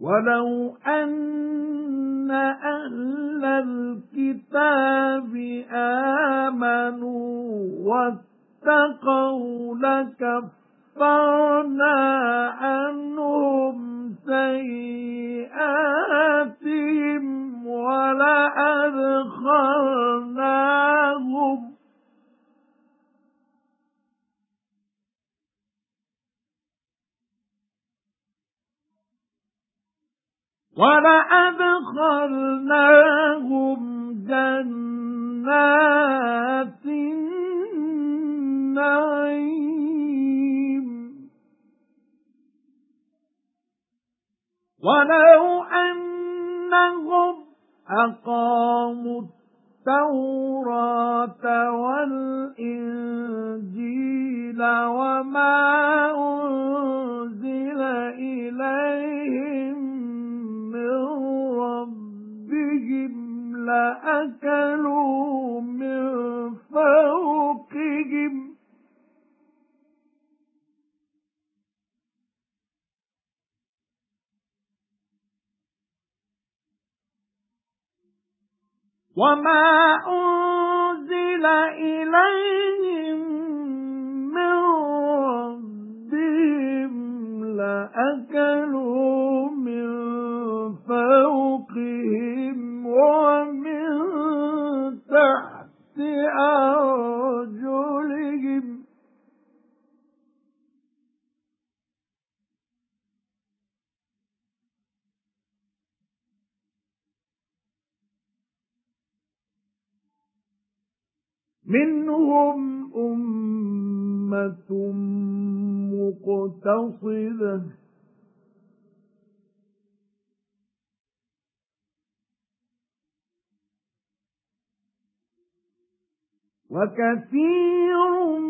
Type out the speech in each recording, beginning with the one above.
وَلَوْ أَنَّ أَهْلَ الْكِتَابِ آمَنُوا وَاتَّقَوْا لَكَفَّرْنَا عَنْهُمْ سَيِّئَاتِهِمْ وَلَأَدْخَلْنَاهُمْ جَنَّاتِ النَّعِيمِ. وَلَوْ أَنَّهُمْ أَقَامُوا التَّوْرَاةَ وَالْإِنْجِيلَ وَمَا لَأَكَلُوا مِنْ فَوْقِهِمْ. وَمَا أُنْزِلَ إِلَيْهِمْ مِنْهُمْ أُمَّةٌ مُقْتَصِدَةٌ. وَكَثِيرٌ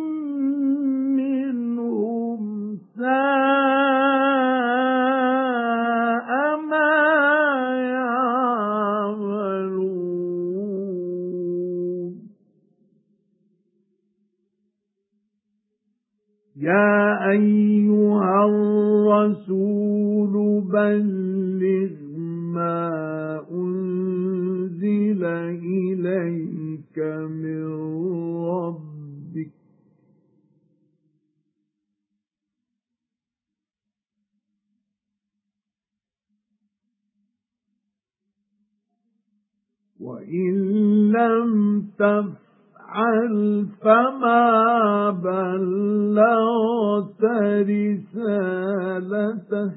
يَا أَيُّهَا الرَّسُولُ بَلِّغْ مَا أُنْزِلَ إِلَيْكَ مِنْ رَبِّكَ. وَإِن لَّمْ تَفْعَلْ فَمَا بَلَّغْتَ رِسَالَتَهُ.